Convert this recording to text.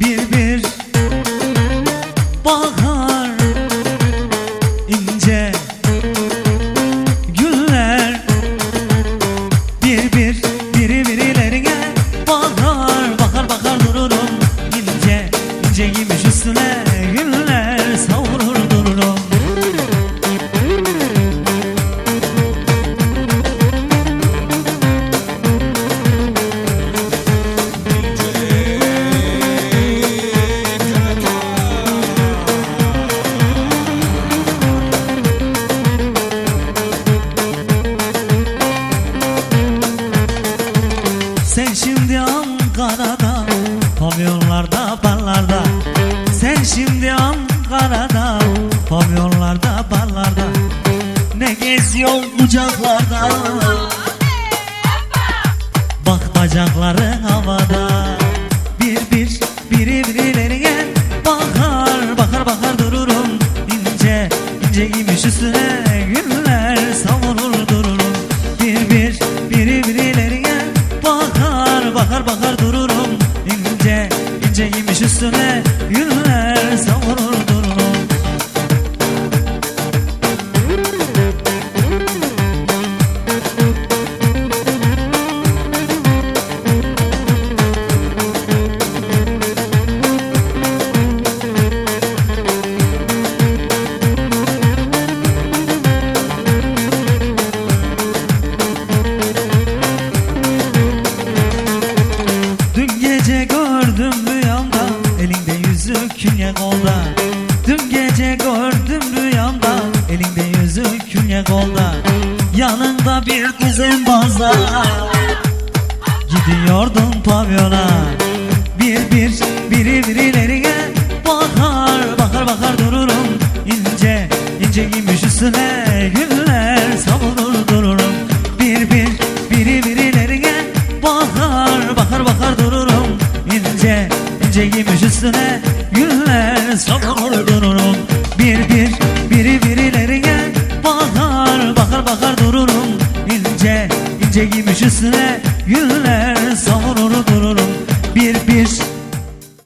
Bir bir. Bahar ince güller. Bir bir biri birilerine bakar bakar bakar dururum. İnce ince giymiş üstüne güller savurur Sen şimdi Ankara'da Pavyonlarda barlarda. Sen şimdi Ankara'da Pavyonlarda barlarda. Ne geziyorsun kucaklarda? Bak bacakların havada. Bir bir biri birilerine Bakar bakar bakar dururum. İnce ince giymiş üstüne ince ince giymiş üstüne Güller savurur gece gördüm künye kolda. Dün gece gördüm rüyamda Elinde yüzük künye kolda. Yanında bir kızın bazda. Gidiyordun pavyona. Bir bir biri birilerine Bakar bakar bakar dururum. İnce ince giymiş üstüne Güller Gece giymiş üstüne güller savurdurun Bir bir biri birilerine bakar bakar bakar dururum. İnce ince giymiş üstüne güller savurur dururum. Bir bir